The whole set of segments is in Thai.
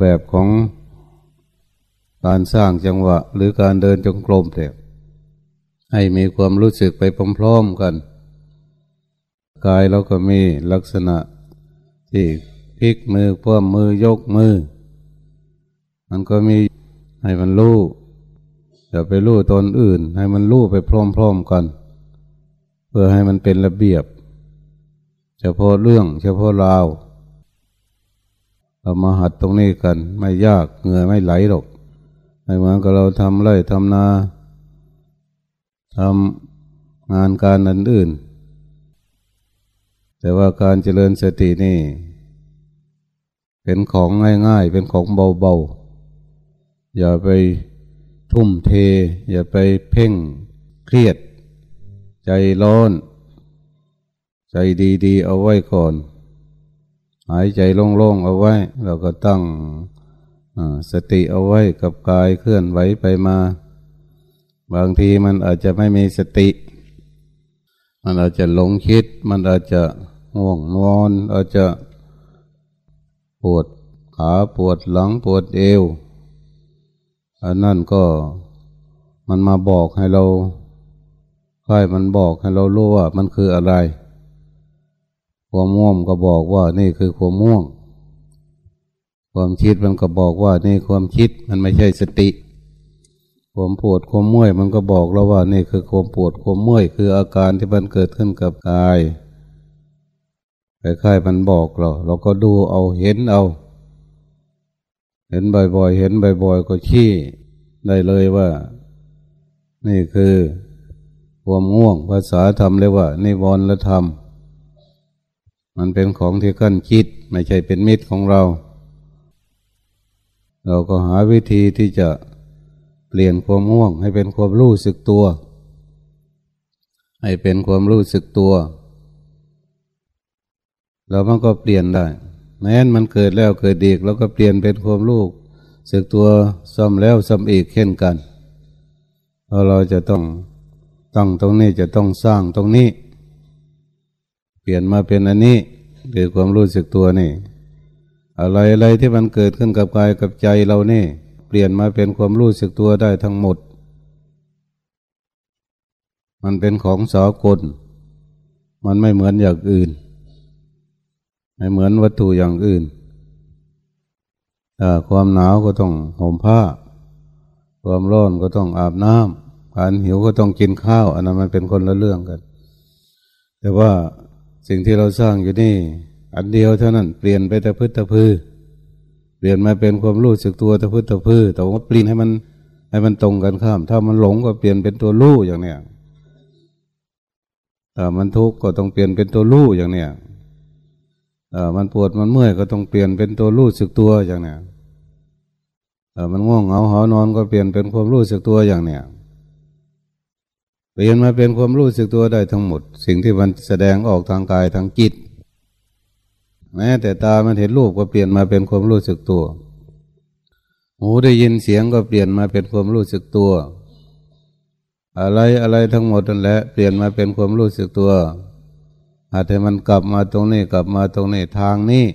แบบของการสร้างจังหวะ หรือการเดินจงกรมแต่ให้มีความรู้สึกไปพร้อมๆกัน กายเราก็มีลักษณะที่พลิกมือพ่วมมือยกมือ มันก็มีให้มันรู้อย่าไปรู้ตนอื่น ให้มันรู้ไปพร้อมๆกัน เพื่อให้มันเป็นระเบียบ เฉพาะเรื่องเฉพาะราว เรามาหัดตรงนี้กัน ไม่ยากเหงื่อไม่ไหลหรอกไม่เหมือนกับเราทำไรทำนาทำงานการอันอื่น แต่ว่าการเจริญสตินี่ เป็นของง่ายๆ เป็นของเบาๆ อย่าไปทุ่มเท อย่าไปเพ่งเครียด ใจร้อน ใจดีๆ เอาไว้ก่อน หายใจโล่งๆเอาไว้ เราก็ตั้งสติเอาไว้กับกายเคลื่อนไหวไปมา บางทีมันอาจจะไม่มีสติ มันอาจจะหลงคิด มันอาจจะห่วงนอน อาจจะปวดขาปวดหลังปวดเอวอันนั่นก็มันมาบอกให้เราค่อยมันบอกให้เรารู้ว่ามันคืออะไร ความม่วงก็บอกว่านี่คือความม่วง ความคิดมันก็บอกว่านี่ความคิดมันไม่ใช่สติ ความปวดความเมื่อยมันก็บอกเราว่านี่คือความปวดความเมื่อยคืออาการที่มันเกิดขึ้นกับกายคล้ายๆมันบอกเรา เราก็ดูเอาเห็นเอา เห็นบ่อยๆ เห็นบ่อยๆ ก็ชี้ได้เลยว่า นี่คือความง่วงภาษาธรรมเรียกว่า นิวรณธรรม มันเป็นของที่กั้นคิดไม่ใช่เป็นมิตรของเรา เราก็หาวิธีที่จะเปลี่ยนความง่วง ให้เป็นความรู้สึกตัว ให้เป็นความรู้สึกตัว เรามันก็เปลี่ยนได้ แม้นมันเกิดแล้วเกิดอีกเราก็เปลี่ยนเป็นความลูกสึกตัวซ้ำแล้วซ้ำอีกเช่นกันเพราะเราจะต้องตั้งตรงนี้จะต้องสร้างตรงนี้ ปลี่ยนมาเป็นอันนี้คือความรู้สึกตัวนี่ อะไรอะไรที่มันเกิดขึ้นกับกายกับใจเรานี่ เปลี่ยนมาเป็นความรู้สึกตัวได้ทั้งหมด มันเป็นของสากล มันไม่เหมือนอย่างอื่น ไม่เหมือนวัตถุอย่างอื่นความหนาวก็ต้องห่มผ้า ความร้อนก็ต้องอาบน้ำการหิวก็ต้องกินข้าว อันนั้นมันเป็นคนละเรื่องกัน แต่ว่า สิ่งที่เราสร้างอยู่นี่ อันเดียวเท่านั้นเปลี่ยนไปแต่พืชตะพือเปลี่ยนมาเป็นความรู้สึกตัวตะพืชตะพือแต่ว่าเปลี่ยนให้มันให้มันตรงกันข้าม ถ้ามันหลงก็เปลี่ยนเป็นตัวรู้อย่างเนี้ยถ้ามันทุกข์ก็ต้องเปลี่ยนเป็นตัวรู้อย่างเนี้ยมันปวดมันเมื่อยก็ต้องเปลี่ยนเป็นตัวรู้สึกตัวอย่างเนี้ยมันง่วงเหงาหานอนก็เปลี่ยนเป็นความรู้สึกตัวอย่างเนี้ย เปลี่ยนมาเป็นความรู้สึกตัวได้ทั้งหมด สิ่งที่มันแสดงออกทางกายทางจิต แม้แต่ตามันเห็นรูปก็เปลี่ยนมาเป็นความรู้สึกตัว หูได้ยินเสียงก็เปลี่ยนมาเป็นความรู้สึกตัว อะไรอะไรทั้งหมดนั่นแหละเปลี่ยนมาเป็นความรู้สึกตัวอาจจะมันกลับมาตรงนี้กลับมาตรงนี้ทางนี้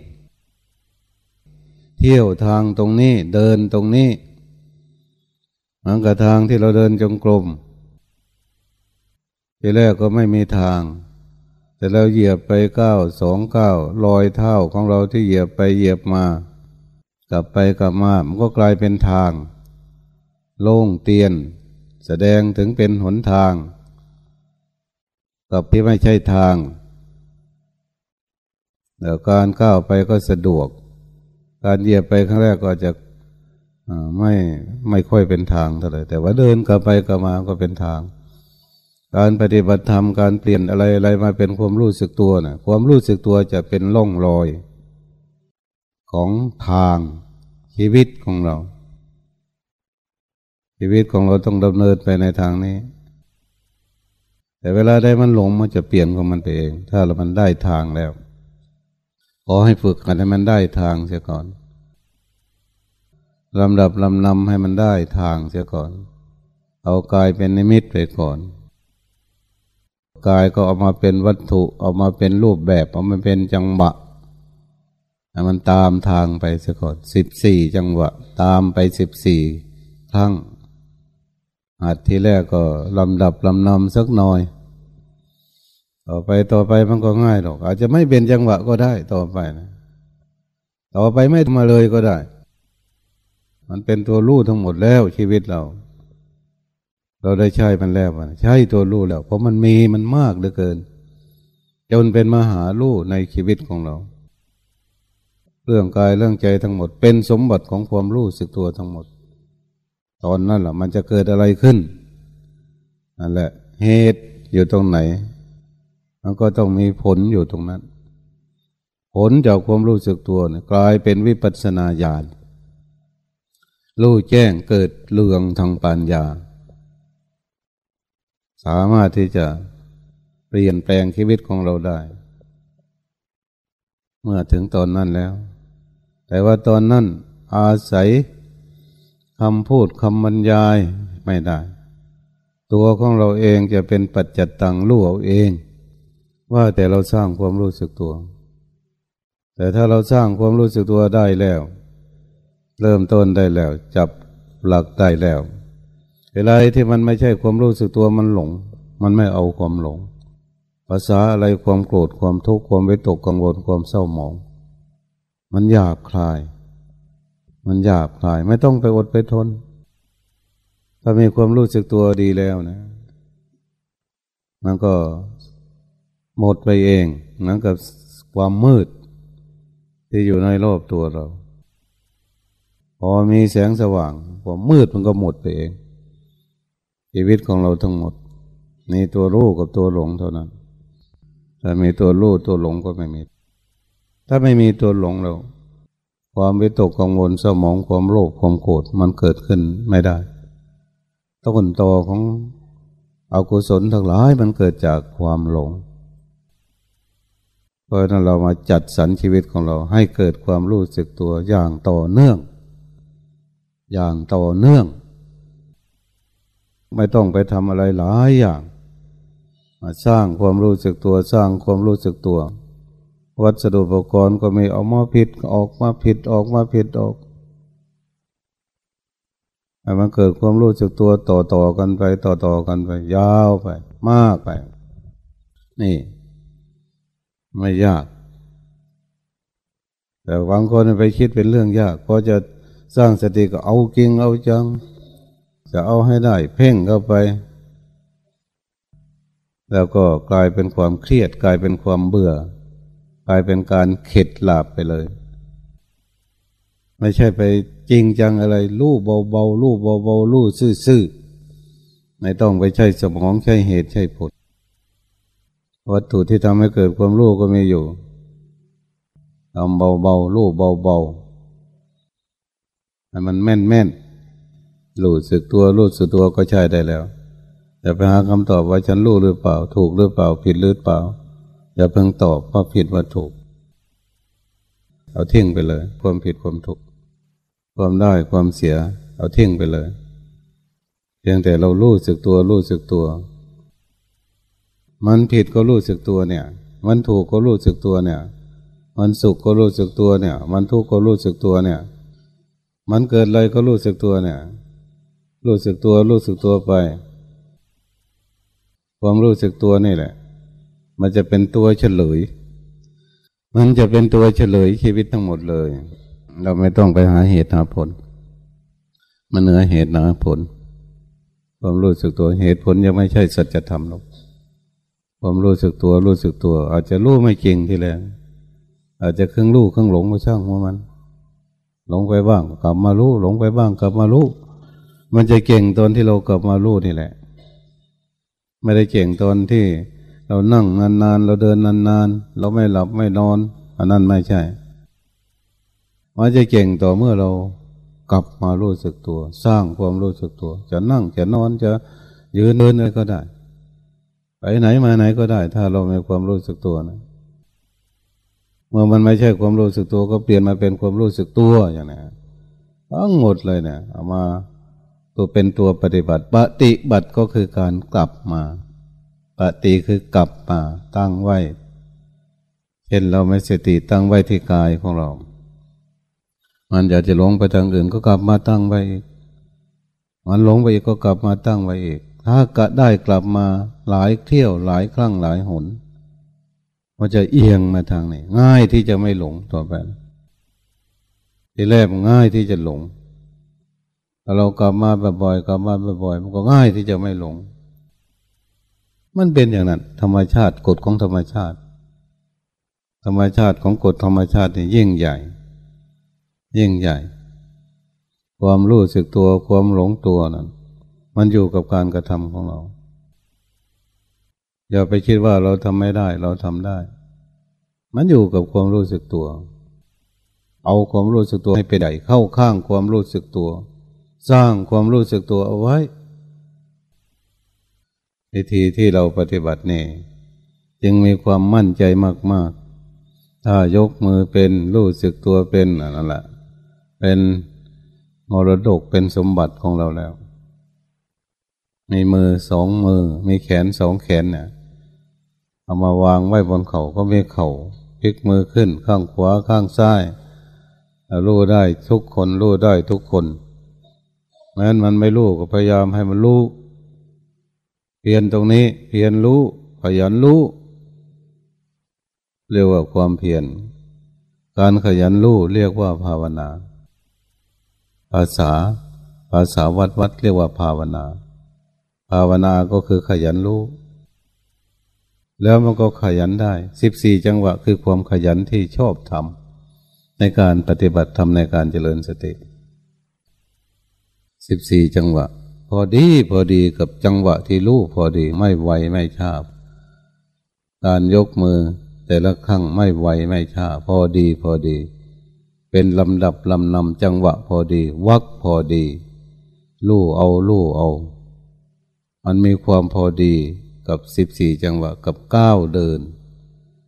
เที่ยวทางตรงนี้เดินตรงนี้เหมือนกับทางที่เราเดินจงกรม ทีแรกก็ไม่มีทาง แต่เราเหยียบไปเก้าสองเก้ารอยเท้าของเราที่เหยียบไปเหยียบมา กลับไปกลับมามันก็กลายเป็นทาง โล่งเตียน แสดงถึงเป็นหนทาง กับที่ไม่ใช่ทางแต่การก้าวไปก็สะดวก การเหยียบไปครั้งแรกก็จะไม่ไม่ค่อยเป็นทางเท่าไหร่แต่ว่าเดินกลับไปกลับมาก็เป็นทาง การปฏิบัติธรรมการเปลี่ยนอะไรอะไรมาเป็นความรู้สึกตัวนะความรู้สึกตัวจะเป็นล่องรอย ของทางชีวิตของเรา ชีวิตของเราต้องดำเนินไปในทางนี้ แต่เวลาได้มันหลงมันจะเปลี่ยนของมันไปเอง ถ้าเรามันได้ทางแล้วขอให้ฝึกกันให้มันได้ทางเสียก่อนลำดับลำนำให้มันได้ทางเสียก่อน เอากายเป็นนิมิตไปก่อน กายก็เอามาเป็นวัตถุ เอามาเป็นรูปแบบ เอามาเป็นจังหวะมันตามทางไปสะก่อนสิบสี่จังหวะ ตามไปสิบสี่ครั้งหัดที่แรกก็ลำดับลำนำสักหน่อย ต่อไปต่อไปมันก็ง่ายหรอก อาจจะไม่เป็นจังหวะก็ได้ต่อไปนะ ต่อไปไม่มาเลยก็ได้ มันเป็นตัวรู้ทั้งหมดแล้วชีวิตเรา เราได้ใช้มันแล้วใช้ตัวรู้แล้ว เพราะมันมีมันมากเหลือเกิน จนเป็นมหาลู่ในชีวิตของเรา เรื่องกายเรื่องใจทั้งหมด เป็นสมบัติของความรู้สึกตัวทั้งหมด ตอนนั้นแหละมันจะเกิดอะไรขึ้นนั่นแหละเหตุอยู่ตรงไหน มันก็ต้องมีผลอยู่ตรงนั้น ผลจากความรู้สึกตัวเนี่ยกลายเป็นวิปัสนาญาณรู้แจ้งเกิดเรืองทางปัญญา สามารถที่จะเปลี่ยนแปลงชีวิตของเราได้ เมื่อถึงตอนนั้นแล้ว แต่ว่าตอนนั้นอาศัยคำพูดคำบรรยายไม่ได้ ตัวของเราเองจะเป็นปัจจัตตังรู้เอาเอง ว่าแต่เราสร้างความรู้สึกตัว แต่ถ้าเราสร้างความรู้สึกตัวได้แล้ว เริ่มต้นได้แล้ว จับหลักได้แล้ว เวลาที่มันไม่ใช่ความรู้สึกตัวมันหลง มันไม่เอาความหลง ภาษาอะไรความโกรธความทุกข์ความวิตกกังวลความเศร้าหมอง มันหยาบคลาย มันหยาบคลาย ไม่ต้องไปอดไปทน ถ้ามีความรู้สึกตัวดีแล้วนะ มันก็หมดไปเองเหมือนกับความมืด ที่อยู่ในรอบตัวเรา พอมีแสงสว่างความมืดมันก็หมดไปเอง ชีวิตของเราทั้งหมดมีตัวรู้กับตัวหลงเท่านั้นถ้ามีตัวรู้ตัวหลงก็ไม่มี ถ้าไม่มีตัวหลงเรา ความวิตกกังวลสมองความโลภความโกรธมันเกิดขึ้นไม่ได้ต้นตอของอกุศลทั้งหลายมันเกิดจากความหลง เพราะนั้นเรามาจัดสรรชีวิตของเราให้เกิดความรู้สึกตัวอย่างต่อเนื่อง อย่างต่อเนื่อง ไม่ต้องไปทำอะไรหลายอย่างมาสร้างความรู้สึกตัวสร้างความรู้สึกตัว วัสดุอุปกรณ์ก็มีออกมาผิดออกมาผิดออกมาผิดออกให้มันเกิดความรู้สึกตัวต่อต่อกันไปต่อต่อกันไป ยาวไป มากไป นี่ ไม่ยาก แต่บางคนไปคิดเป็นเรื่องยากพอจะสร้างสติก็เอาจริงเอาจัง จะเอาให้ได้ เพ่งเข้าไป แล้วก็กลายเป็นความเครียด กลายเป็นความเบื่อ กลายเป็นการเข็ดหลาบไปเลย ไม่ใช่ไปจริงจังอะไรลู่เบาๆลู่เบาๆลู่ซื่อๆไม่ต้องไปใช้สมองใช้เหตุใช้ผล วัตถุที่ทำให้เกิดความรู้ก็มีอยู่ทำเบาๆลู่เบาๆให้มันแม่นแม่น รู้สึกตัวรู้สึกตัวก็ใช่ได้แล้วอย่าไปหาคำตอบว่าฉันรู้หรือเปล่า ถูกหรือเปล่า ผิดหรือเปล่า อย่าเพิ่งตอบว่าผิดว่าถูก เอาทิ้งไปเลย ความผิดความถูก ความได้ความเสีย เอาทิ้งไปเลย เพียงแต่เรารู้สึกตัวรู้สึกตัว มันผิดก็รู้สึกตัวเนี่ย มันถูกก็รู้สึกตัวเนี่ย มันสุขก็รู้สึกตัวเนี่ย มันทุกข์ก็รู้สึกตัวเนี่ย มันเกิดอะไรก็รู้สึกตัวเนี่ย รู้สึกตัวรู้สึกตัวไป ความรู้สึกตัวนี่แหละ มันจะเป็นตัวเฉลย มันจะเป็นตัวเฉลยชีวิตทั้งหมดเลย เราไม่ต้องไปหาเหตุหาผล มันเหนือเหตุเหนือผล ความรู้สึกตัวเหตุผลยังไม่ใช่สัจธรรมหรอกความรู้สึกตัวรู้สึกตัว อาจจะรู้ไม่จริงทีแรกอาจจะครึ่งรู้ครึ่งหลงก็ช่างว่ามัน หลงไปบ้างกลับมารู้หลงไปบ้างกลับมารู้ มันจะเก่งตอนที่เรากลับมารู้นี่แหละ ไม่ได้เก่งตอนที่เรานั่งนานๆ เราเดินนานๆ เราไม่หลับไม่นอน อันนั้นไม่ใช่ มันจะเก่งต่อเมื่อเรากลับมารู้สึกตัว สร้างความรู้สึกตัว จะนั่งจะนอนจะยืนเดินอะไรก็ได้ ไปไหนมาไหนก็ได้ ถ้าเรามีความรู้สึกตัวนะเมื่อมันไม่ใช่ความรู้สึกตัวก็เปลี่ยนมาเป็นความรู้สึกตัวอย่างนี้ทั้งหมดเลยเนี่ยเอามา ตัวเป็นตัวปฏิบัติปฏิบัติก็คือการกลับมา ปฏิคือกลับมาตั้งไว้เช่นเราไม่สติตั้งไว้ที่กายของเรา มันอยากจะหลงไปทางอื่นก็กลับมาตั้งไว้อีกมันหลงไปอีกก็กลับมาตั้งไว้อีก ถ้ากะได้กลับมาหลายเที่ยวหลายครั้งหลายหนมันจะเอียงมาทางไหนง่ายที่จะไม่หลงต่อไปทีแรกง่ายที่จะหลง ถ้าเรากลับมาบ่อยๆกลับมาบ่อยๆมันก็ง่ายที่จะไม่หลง มันเป็นอย่างนั้น ธรรมชาติกฎของธรรมชาติ ธรรมชาติของกฎธรรมชาตินี่ยิ่งใหญ่ ยิ่งใหญ่ ความรู้สึกตัวความหลงตัวนั้นมันอยู่กับการกระทำของเรา อย่าไปคิดว่าเราทำไม่ได้เราทำได้ มันอยู่กับความรู้สึกตัว เอาความรู้สึกตัวให้ไปใหญ่เข้าข้างความรู้สึกตัว สร้างความรู้สึกตัวเอาไว้วิธีที่เราปฏิบัตินี่จึงมีความมั่นใจมาก ๆ ถ้ายกมือเป็นรู้สึกตัวเป็นนั่นแหละเป็นมรดกเป็นสมบัติของเราแล้ว มีมือสองมือ มีแขนสองแขนเนี่ยเอามาวางไว้บนเขาก็มีเขาพลิกมือขึ้นข้างขวาข้างซ้าย รู้ได้ทุกคนรู้ได้ทุกคน แม้นมันไม่รู้ก็พยายามให้มันรู้เพียนตรงนี้เพียนรู้ขยันรู้เรียกว่าความเพียรการขยันรู้เรียกว่าภาวนา ภาษาภาษาวัดวัดเรียกว่าภาวนา ภาวนาก็คือขยันรู้แล้วมันก็ขยันได้สิบสี่จังหวะคือความขยันที่ชอบทำในการปฏิบัติทำในการเจริญสติ สิบสี่จังหวะ พอดีพอดีกับจังหวะที่รู้พอดีไม่ไวไม่ช้าการยกมือแต่ละครั้งไม่ไวไม่ช้าพอดีพอดี เป็นลำดับลำนำจังหวะพอดี วักพอดี ลู่เอาลู่เอา มันมีความพอดีกับสิบสี่จังหวะกับก้าวเดิน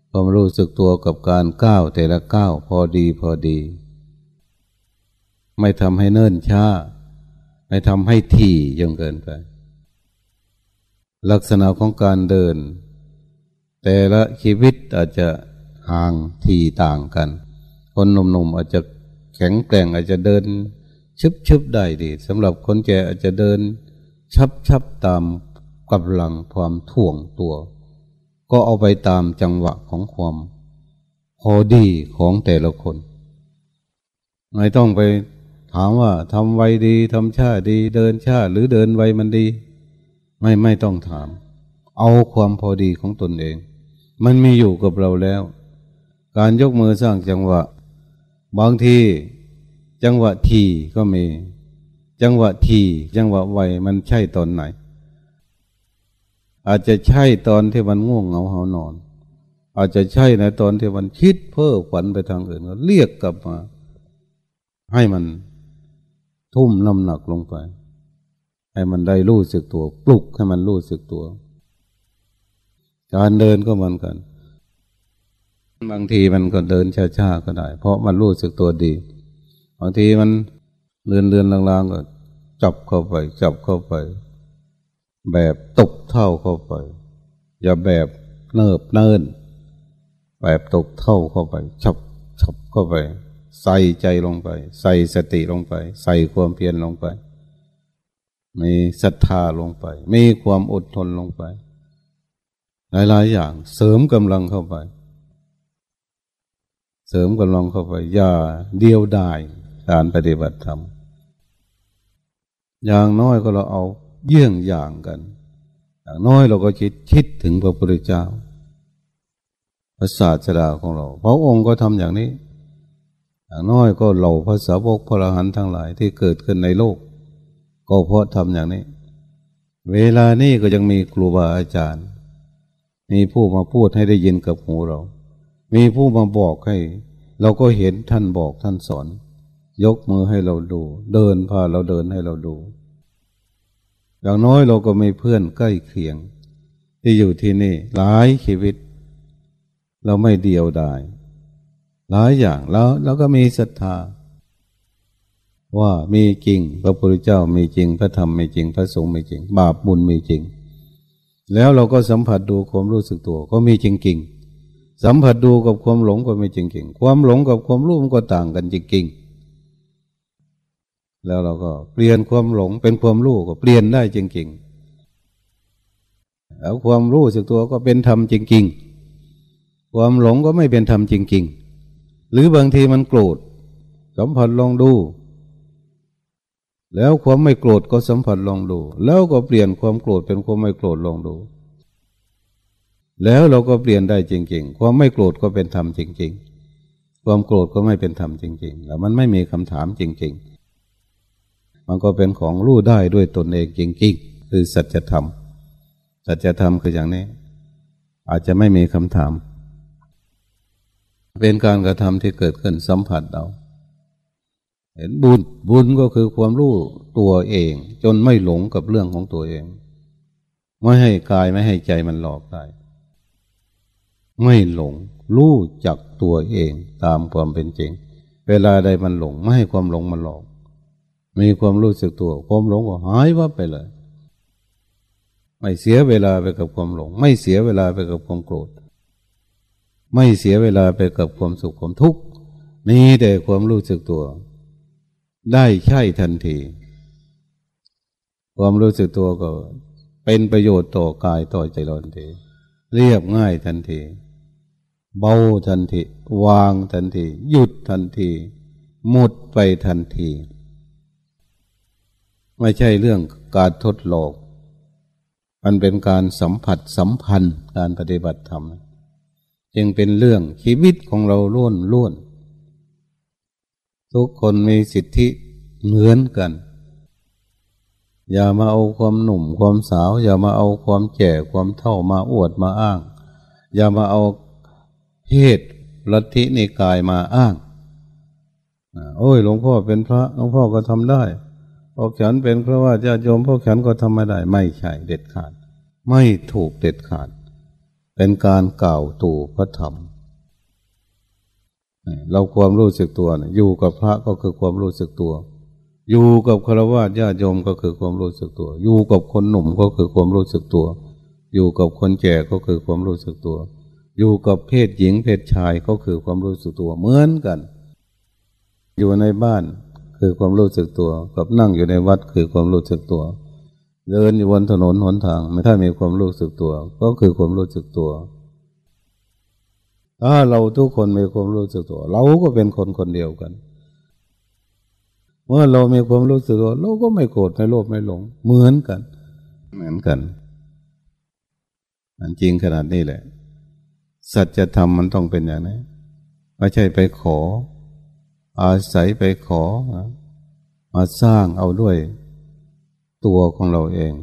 ความรู้สึกตัวกับการก้าวแต่ละก้าวพอดีพอดี ไม่ทำให้เนิ่นช้า ไม่ทำให้ที่ยังเกินไป ลักษณะของการเดิน แต่ละชีวิตอาจจะห่างที่ต่างกัน คนหนุ่มๆอาจจะแข็งแกร่งอาจจะเดินชึบๆได้ดีสำหรับคนแก่อาจจะเดิน ชับๆตามกำลังความถ่วงตัว ก็เอาไปตามจังหวะของความพอดีของแต่ละคน ไม่ต้องไป ถามว่าทำไวดีทำชาดี เดินชาหรือเดินไวมันดี ไม่ไม่ต้องถาม เอาความพอดีของตนเอง มันมีอยู่กับเราแล้ว การยกมือสร้างจังหวะ บางที จังหวะทีก็มี จังหวะทีจังหวะไวมันใช่ตอนไหน อาจจะใช่ตอนที่มันง่วงเหงาหานอน อาจจะใช่ในตอนที่มันคิดเพ้อฝันไปทางอื่นเรียกกลับมาให้มัน ทุ่มน้ำหนักลงไป ให้มันได้รู้สึกตัว ปลุกให้มันรู้สึกตัว การเดินก็เหมือนกัน บางทีมันก็เดินช้าๆก็ได้ เพราะมันรู้สึกตัวดี บางทีมันเลื่อนเลื่อนลางๆก็จับเข้าไป จับเข้าไป แบบตกเท่าเข้าไป อย่าแบบเนิบเนินแบบตกเท่าเข้าไปชับชับเข้าไป ใส่ใจลงไป ใส่สติลงไป ใส่ความเพียรลงไป มีศรัทธาลงไป มีความอดทนลงไป หลายๆ อย่างเสริมกำลังเข้าไป เสริมกำลังเข้าไปอย่าเดียวดายการปฏิบัติธรรมอย่างน้อยก็เราเอาเยี่ยงอย่างกัน อย่างน้อยเราก็คิดคิดถึงพระพุทธเจ้าพระศาสดาของเราพระองค์ก็ทำอย่างนี้ อย่างน้อยก็เหล่าภาษาวกพระหันทั้งหลายที่เกิดขึ้นในโลก ก็เพราะทำอย่างนี้ เวลานี้ก็ยังมีครูบาอาจารย์ มีผู้มาพูดให้ได้ยินกับหูเรา มีผู้มาบอกให้ เราก็เห็นท่านบอกท่านสอน ยกมือให้เราดู เดินพาเราเดินให้เราดู อย่างน้อยเราก็มีเพื่อนใกล้เคียง ที่อยู่ที่นี่หลายชีวิต เราไม่เดียวดาย หลายอย่างแล้วแล้วก็มีศรัทธา ว่ามีจริง พระพุทธเจ้ามีจริง พระธรรมมีจริง พระสงฆ์มีจริง บาปบุญมีจริง แล้วเราก็สัมผัสดูความรู้สึกตัวก็มีจริงจริงสัมผัสดูกับความหลงก็ม่จริงๆความหลงกับความรู้มันก็ต่างกันจริงๆแล้วเราก็เปลี่ยนความหลงเป็นความรู้ก็เปลี่ยนได้จริงๆแล้วความรู้สึกตัวก็เป็นธรรมจริงๆความหลงก็ไม่เป็นธรรมจริงๆ หรือบางทีมันโกรธสัมผัสลองดู แล้วความไม่โกรธก็สัมผัสลองดู แล้วก็เปลี่ยนความโกรธเป็นความไม่โกรธลองดู แล้วเราก็เปลี่ยนได้จริง ๆ ความไม่โกรธก็เป็นธรรมจริง ๆ ความโกรธก็ไม่เป็นธรรมจริง ๆ แล้วมันไม่มีคำถามจริง ๆ มันก็เป็นของรู้ได้ด้วยตนเองจริง ๆ คือสัจธรรมสัจธรรมคืออย่างนี้ อาจจะไม่มีคำถาม เป็นการกระทำที่เกิดขึ้นสัมผัสเราเห็นบุญบุญก็คือความรู้ตัวเอง จนไม่หลงกับเรื่องของตัวเอง ไม่ให้กายไม่ให้ใจมันหลอกได้ไม่หลงรู้จักตัวเองตามความเป็นจริง เวลาใดมันหลง ไม่ให้ความหลงมันหลอก มีความรู้สึกตัว ความหลงก็หายวับไปเลย ไม่เสียเวลาไปกับความหลง ไม่เสียเวลาไปกับความโกรธ ไม่เสียเวลาไปกับความสุขความทุกข์มีแต่ความรู้สึกตัว ได้ใช่ทันที ความรู้สึกตัวก็ เป็นประโยชน์ต่อกายต่อใจเราทันที เรียบง่ายทันที เบาทันที วางทันที หยุดทันทีหมดไปทันที ไม่ใช่เรื่องการทดลองมันเป็นการสัมผัสสัมพันธ์การปฏิบัติธรรม จึงเป็นเรื่องชีวิตของเราล้วนล้วน ทุกคนมีสิทธิเหมือนกัน อย่ามาเอาความหนุ่มความสาว อย่ามาเอาความแก่ความเท่ามาอวดมาอ้าง อย่ามาเอาเพศลัทธินิกายมาอ้างโอ้ยหลวงพ่อเป็นพระหลวงพ่อก็ทำได้พวกฉันเป็นพระว่าญาติโยมพวกฉันก็ทำไม่ได้ ไม่ใช่เด็ดขาด ไม่ถูกเด็ดขาด เป็นการกล่าวตู่พระธรรม เราความรู้สึกตัวนะอยู่กับพระก็คือความรู้สึกตัว อยู่กับฆรวาสญาติโยมก็คือความรู้สึกตัว อยู่กับคนหนุ่มก็คือความรู้สึกตัว อยู่กับคนแก่ก็คือความรู้สึกตัว อยู่กับเพศหญิงเพศชายก็คือความรู้สึกตัวเหมือนกัน อยู่ในบ้านคือความรู้สึกตัว กับนั่งอยู่ในวัดคือความรู้สึกตัว เดินอยู่บนถนนหนทางไม่ถ้ามีความรู้สึกตัว ก็คือความรู้สึกตัว ถ้าเราทุกคนมีความรู้สึกตัว เราก็เป็นคนคนเดียวกัน เมื่อเรามีความรู้สึกตัวเราก็ไม่โกรธไม่โลภไม่หลง เหมือนกัน เหมือนกันอันจริงขนาดนี้แหละ สัจธรรมมันต้องเป็นอย่างนี้ไม่ใช่ไปขอ อาศัยไปขอมาสร้างเอาด้วย ตัวของเราเอง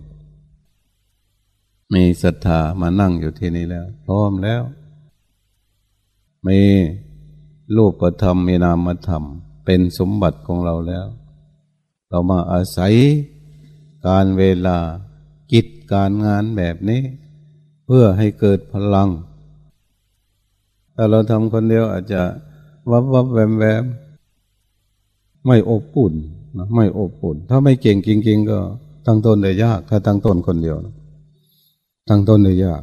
มีศรัทธามานั่งอยู่ที่นี่แล้ว พร้อมแล้ว มีรูปธรรมมีนามธรรม เป็นสมบัติของเราแล้ว เรามาอาศัยการเวลากิจการงานแบบนี้ เพื่อให้เกิดพลังถ้าเราทำคนเดียวอาจจะวับวับแวมแวมไม่อบอุ่นนะไม่อบอุ่น ถ้าไม่เก่งจริงๆก็ ตั้งต้นได้ยาก ถ้าตั้งต้นคนเดียว ตั้งต้นได้ยาก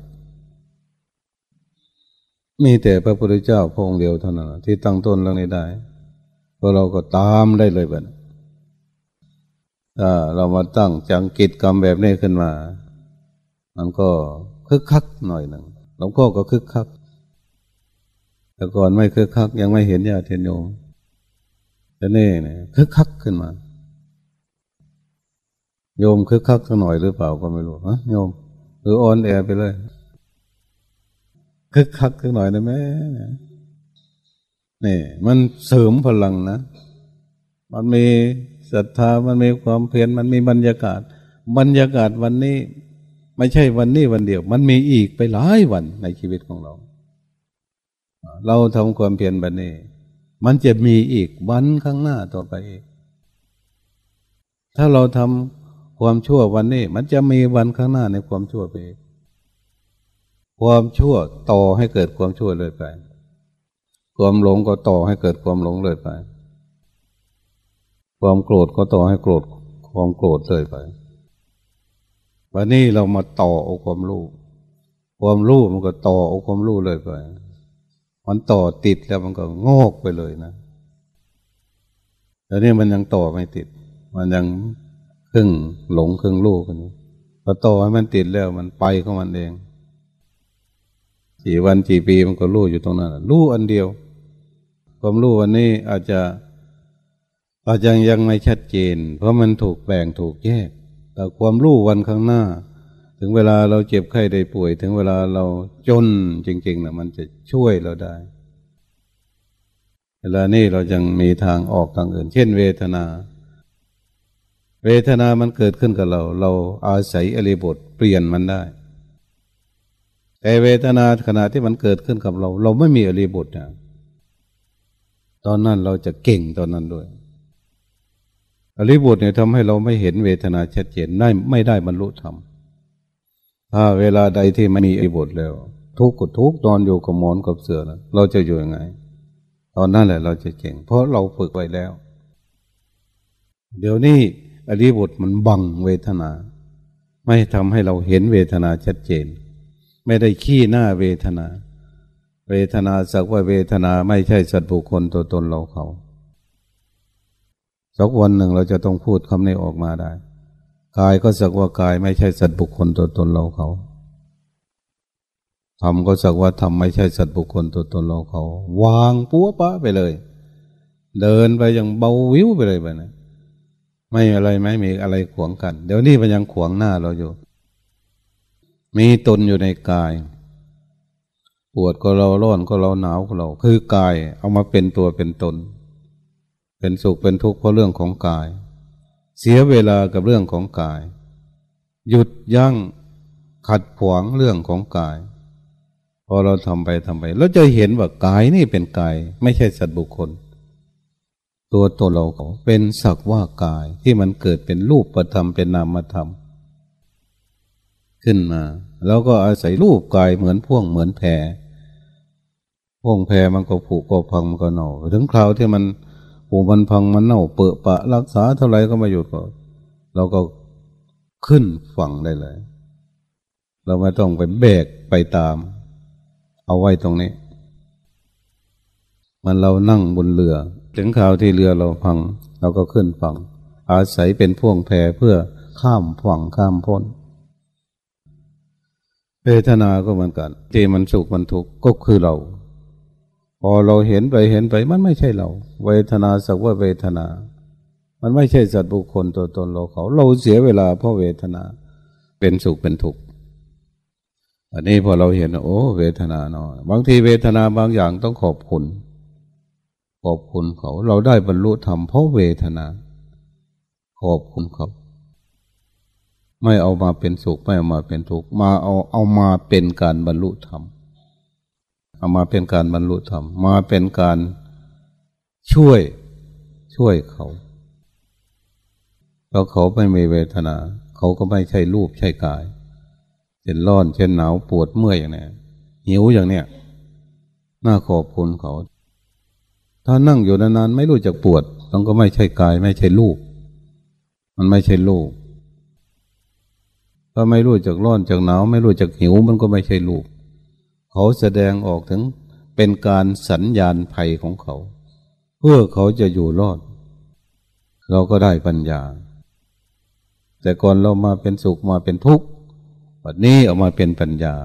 มีแต่พระพุทธเจ้าพระองค์เดียวเท่านั้นที่ตั้งต้นเรื่องนี้ได้พอเราก็ตามได้เลยแบบถ้าเรามาตั้งจังกิจกรรมแบบนี้ขึ้นมา มันก็คึกคักหน่อยหนึ่งหลวงพ่อก็คึกคัก แต่ก่อนไม่คึกคัก ยังไม่เห็นญาติเทนโยมแต่นี่เนี่ยคึกคักขึ้นมา โยมคึกคักสักหน่อยหรือเปล่าก็ไม่รู้ฮะโยม หรืออ่อนแอไปเลยคึกคักสักหน่อยนะแม่นี่ มันเสริมพลังนะ มันมีศรัทธามันมีความเพียรมันมีบรรยากาศ บรรยากาศวันนี้ ไม่ใช่วันนี้วันเดียว มันมีอีกไปหลายวันในชีวิตของเรา เราทำความเพียรแบบนี้ มันจะมีอีกวันข้างหน้าต่อไปอีกถ้าเราทำ ความชั่ววันนี้ มันจะมีวันข้างหน้าในความชั่วไป ความชั่วต่อให้เกิดความชั่วเลยไป ความหลงก็ต่อให้เกิดความหลงเลยไป ความโกรธก็ต่อให้โกรธความโกรธเลยไป วันนี้เรามาต่อเอาความรู้ ความรู้มันก็ต่อเอาความรู้เลยไป มันต่อติดแล้วมันก็งอกไปเลยนะแต่นี่มันยังต่อไม่ติด มันยัง ครึ่งหลงครึ่งลูกกันอยู่พอโตให้มันติดแล้วมันไปของมันเองกี่วันกี่ปีมันก็รู้อยู่ตรงนั้นรู้อันเดียว ความรู้วันนี้อาจจะอาจจะยังไม่ชัดเจน เพราะมันถูกแบ่งถูกแยก แต่ความรู้วันข้างหน้า ถึงเวลาเราเจ็บไข้ได้ป่วย ถึงเวลาเราจนจริงๆนะมันจะช่วยเราได้ เวลานี้เรายังมีทางออกทางอื่น เช่นเวทนา เวทนามันเกิดขึ้นกับเรา เราอาศัยอริบทเปลี่ยนมันได้ แต่เวทนาขณะที่มันเกิดขึ้นกับเรา เราไม่มีอริบทนะตอนนั้นเราจะเก่งตอนนั้นด้วย อริบทเนี่ยทำให้เราไม่เห็นเวทนาชัดเจนได้ไม่ได้บรรลุธรรมถ้าเวลาใดที่ไม่มีอริบทแล้ว ทุกข์ก็ทุกข์นอนอยู่กับหมอนกับเสือนะเราจะอยู่ยังไง ตอนนั้นแหละเราจะเก่ง เพราะเราฝึกไว้แล้ว เดี๋ยวนี้ อริบทมันบังเวทนา ไม่ทำให้เราเห็นเวทนาชัดเจน ไม่ได้ขี้หน้าเวทนา เวทนาสักว่าเวทนาไม่ใช่สัตว์บุคคลตัวตนเราเขาสักวันหนึ่งเราจะต้องพูดคำนี้ออกมาได้กายก็สักว่ากายไม่ใช่สัตว์บุคคลตัวตนเราเขาทำก็สักว่าทำไม่ใช่สัตว์บุคคลตัวตนเราเขา วางปัวปะไปเลย เดินไปอย่างเบาวิวไปเลยไปนะ ไม่อะไรไม่มีอะไรขวางกัน เดี๋ยวนี้มันยังขวางหน้าเราอยู่ มีตนอยู่ในกาย ปวดก็เราร้อนก็เราหนาวก็เรา คือกายเอามาเป็นตัวเป็นตน เป็นสุขเป็นทุกข์เพราะเรื่องของกาย เสียเวลากับเรื่องของกาย หยุดยั้งขัดขวางเรื่องของกาย พอเราทำไปทำไปเราจะเห็นว่ากายนี่เป็นกาย ไม่ใช่สัตว์บุคคล ตัวตัวเราเป็นสักว่ากายที่มันเกิดเป็นรูปประธรรมเป็นนามธรรม ขึ้นมา แล้วก็อาศัยรูปกายเหมือนพ่วงเหมือนแพรพ่วงแพรมันก็ผุก็พังมันก็เน่าถึงคราวที่มันผุมันพังมันเน่าเปื้อปะ รักษาเท่าไรก็ไมาหยุดก็เราก็ขึ้นฝั่งได้เลย เราไม่ต้องไปแบกไปตาม เอาไว้ตรงนี้ มันเรานั่งบนเรือ ถึงข่าวที่เรือเราพัง เราก็ขึ้นฝั่ง อาศัยเป็นพ่วงแพเพื่อข้ามฝั่งข้ามพ้นเวทนาก็เหมือนกันที่มันสุขมันทุกข์ก็คือเรา พอเราเห็นไปเห็นไปมันไม่ใช่เรา เวทนาสักว่าเวทนา มันไม่ใช่สัตว์บุคคลตัวตนเราเขา เราเสียเวลาเพราะเวทนา เป็นสุขเป็นทุกข์อันนี้พอเราเห็นโอ้ เวทนาเนาะบางทีเวทนาบางอย่างต้องขอบคุณ ขอบคุณเขา เราได้บรรลุธรรมเพราะเวทนา ขอบคุณเขา ไม่เอามาเป็นสุขไม่เอามาเป็นทุกข์มาเอาเอามาเป็นการบรรลุธรรมเอามาเป็นการบรรลุธรรมมาเป็นการช่วยช่วยเขาแล้วเขาไม่มีเวทนา เขาก็ไม่ใช่รูปใช่กายเช่นร้อนเช่นหนาวปวดเมื่อยอย่างนี้หิวอย่างเนี้ยน่าขอบคุณเขา ถ้านั่งอยู่นานๆไม่รู้จักปวดต้องก็ไม่ใช่กาย ไม่ใช่ลูก มันไม่ใช่ลูก ถ้าไม่รู้จักร้อนจากหนาว ไม่รู้จักหิวมันก็ไม่ใช่ลูก เขาแสดงออกถึงเป็นการสัญญาณภัยของเขา เพื่อเขาจะอยู่รอด เราก็ได้ปัญญา แต่ก่อนเรามาเป็นสุขมาเป็นทุกข์วันนี้ออกมาเป็นปัญญา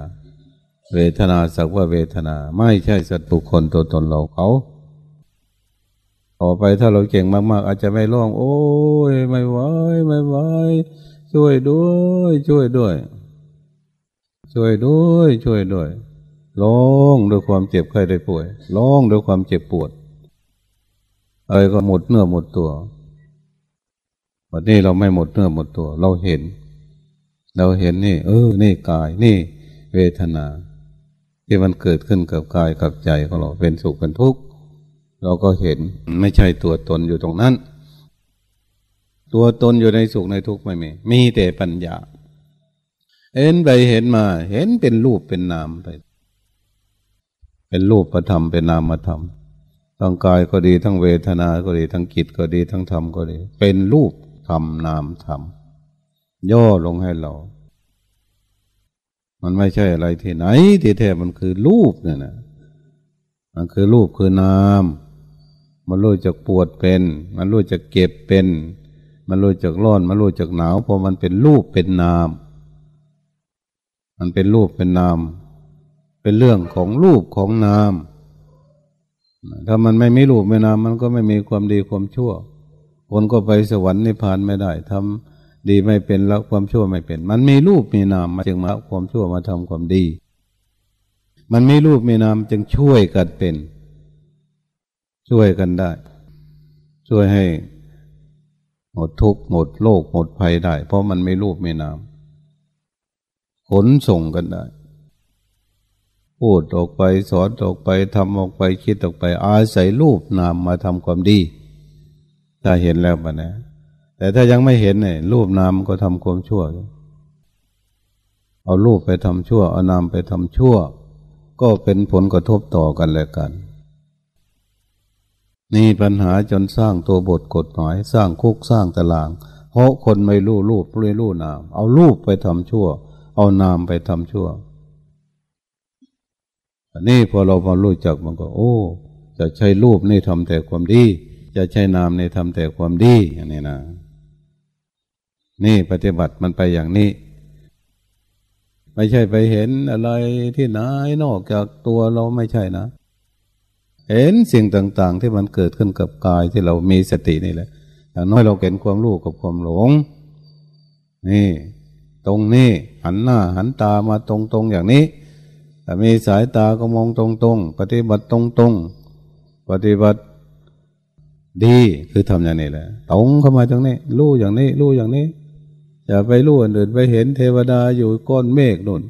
เวทนาสักว่าเวทนา ไม่ใช่สัตว์บุคคลตัวตนเราเขา ต่อไปถ้าเราเก่งมาก ๆ อาจจะไม่ร้อง โอ้ยไม่ไหวไม่ไหวช่วยด้วย ช่วยด้วย ช่วยด้วย ช่วยด้วยร้องด้วยความเจ็บไข้ได้ป่วยร้องด้วยความเจ็บปวดอะไรก็หมดเนื้อหมดตัววันนี้เราไม่หมดเนื้อหมดตัว เราเห็น เราเห็นนี่ เออ นี่กาย นี่เวทนา ที่มันเกิดขึ้นกับกายกับใจของเราเป็นสุขเป็นทุกข์ เราก็เห็นไม่ใช่ตัวตนอยู่ตรงนั้น ตัวตนอยู่ในสุขในทุกข์ไม่มี มีแต่ปัญญา เห็นไปเห็นมา เห็นเป็นรูปเป็นนามไป เป็นรูปประธรรมเป็นนามธรรมทั้งกายก็ดีทั้งเวทนา ก็ดีทั้งจิตก็ดีทั้งธรรมก็ดี เป็นรูปธรรมนามธรรมย่อลงให้เรา มันไม่ใช่อะไรที่ไหนที่แท้มันคือรูปเนี่ยนะมันคือรูปคือนาม มันรู้จักปวดเป็น มันรู้จักเก็บเป็น มันรู้จักร้อน มันรู้จักหนาวเพราะมันเป็นรูปเป็นนาม มันเป็นรูปเป็นนาม เป็นเรื่องของรูปของนาม ถ้ามันไม่มีรูปไม่นาม มันก็ไม่มีความดีความชั่ว คนก็ไปสวรรค์นิพพานไม่ได้ทำดีไม่เป็นแล้วความชั่วไม่เป็น มันมีรูปมีนามมาจึงมาความชั่วมาทำความดี มันมีรูปมีนามจึงช่วยกันเป็น ช่วยกันได้ ช่วยให้หมดทุกข์หมดโลกหมดภัยได้ เพราะมันไม่รูปไม่นามขนส่งกันได้ พูดออกไปสอนออกไปทำออกไปคิดออกไป อาศัยรูปนามมาทำความดี ถ้าเห็นแล้วปะนะ แต่ถ้ายังไม่เห็นเนี่ยรูปนามก็ทำความชั่ว เอารูปไปทำชั่ว เอานามไปทำชั่ว ก็เป็นผลกระทบต่อกันและกัน นี่ปัญหาจนสร้างตัวบทกฎหมายสร้างคุกสร้างตาราง เพราะคนไม่รู้รูปไม่รู้นาม เอารูปไปทำชั่ว เอานามไปทำชั่วอันนี้พอเราพอรู้จักมันก็ โอ้ จะใช้รูปนี่ทำแต่ความดี จะใช้นามนี่ทำแต่ความดีอย่างนี้นะนี่ปฏิบัติมันไปอย่างนี้ ไม่ใช่ไปเห็นอะไรที่ไหนนอกจากตัวเราไม่ใช่นะ เห็นสิ่งต่าง ๆ ที่มันเกิดขึ้นกับกายที่เรามีสตินี่แหละอย่างน้อยเราเห็นความรู้กับความหลง นี่ ตรงนี้หันหน้าหันตามาตรงๆอย่างนี้แต่มีสายตาก็มองตรงๆ ปฏิบัติตรงๆ ปฏิบัติดีคือทำอย่างนี้แหละตรงเข้ามาตรงนี้รู้อย่างนี้รู้อย่างนี้อย่าไปรู้อื่นไปเห็นเทวดาอยู่ก้อนเมฆนุ่น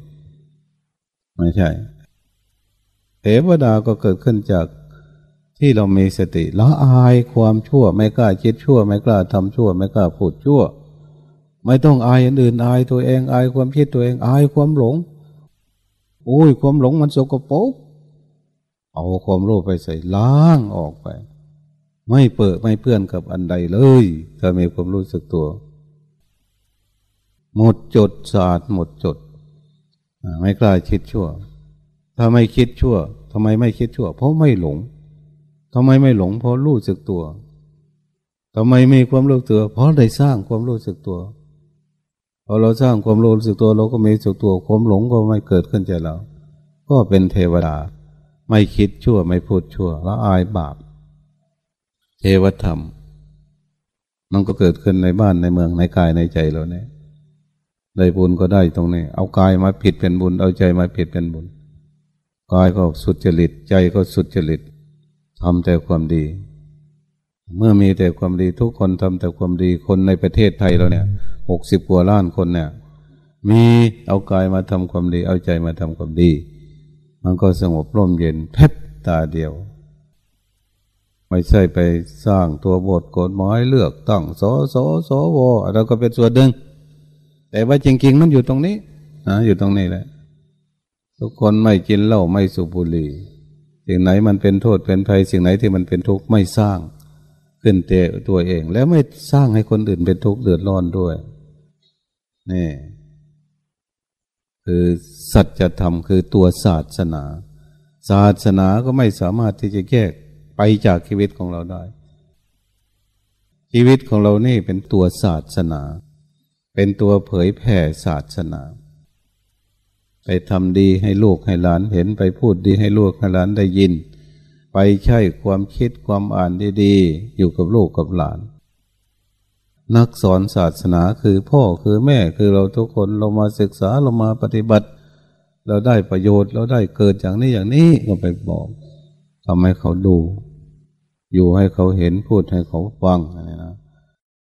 ไม่ใช่ เทวดาก็เกิดขึ้นจาก ที่เรามีสติละอายความชั่วไม่กล้าคิดชั่ว ไม่กล้าทำชั่ว ไม่กล้าพูดชั่ว ไม่ต้องอายอื่นอายตัวเองอายความคิดตัวเองอายความหลงโอ้ยความหลงมันสกปรกเอาความรู้ไปใส่ล้างออกไป ไม่เปิดไม่เพื่อนกับอันใดเลยถ้ามีความรู้สึกตัว หมดจดสะอาดหมดจด ไม่กล้าคิดชั่ว ถ้าไม่คิดชั่วทำไมไม่คิดชั่ว เพราะไม่หลง ทำไมไม่หลงเพราะรู้สึกตัวทำไมมีความรู้ตัว เพราะได้สร้างความรู้สึกตัวพอเราสร้างความรู้สึกตัวเราก็มีสึกตัวความหลงก็ไม่เกิดขึ้นใจเรา ก็เป็นเทวดา ไม่คิดชั่วไม่พูดชั่วละอายบาป เทวธรรม มันก็เกิดขึ้นในบ้านในเมืองในกายในใจเราเนี่ยได้บุญก็ได้ตรงนี้ เอากายมาผิดเป็นบุญ เอาใจมาผิดเป็นบุญ กายก็สุดจริตใจก็สุดจริต ทำแต่ความดี เมื่อมีแต่ความดีทุกคนทำแต่ความดีคนในประเทศไทยเราเนี่ยหกสิบกว่าล้านคนเนี่ย มีเอากายมาทำความดี เอาใจมาทำความดี มันก็สงบร่มเย็นเพบตาเดียว ไม่ใช่ไปสร้างตัวบทกฎหมายเลือกตั้งสสสวเราก็เป็นส่วนหนึ่งแต่ว่าจริง ๆ มันอยู่ตรงนี้นะอยู่ตรงนี้แหละทุกคนไม่กินเหล้าไม่สูบบุหรี่ สิ่งไหนมันเป็นโทษเป็นภัย สิ่งไหนที่มันเป็นทุกข์ไม่สร้างขึ้นเตะตัวเอง แล้วไม่สร้างให้คนอื่นเป็นทุกข์เดือดร้อนด้วยนี่คือสัจธรรมคือตัวศาสนา ศาสนาก็ไม่สามารถที่จะแยกไปจากชีวิตของเราได้ ชีวิตของเรานี่เป็นตัวศาสนา เป็นตัวเผยแผ่ศาสนา ไปทำดีให้ลูกให้หลานเห็นไปพูดดีให้ลูกให้หลานได้ยิน ไปใช้ความคิดความอ่านดีๆ อยู่กับลูกกับหลาน นักสอนศาสนาคือพ่อคือแม่คือเราทุกคนเรามาศึกษาเรามาปฏิบัติ เราได้ประโยชน์เราได้เกิดอย่างนี้อย่างนี้ก็ไปบอกทำให้เขาดู อยู่ให้เขาเห็นพูดให้เขาฟังอะไรนะ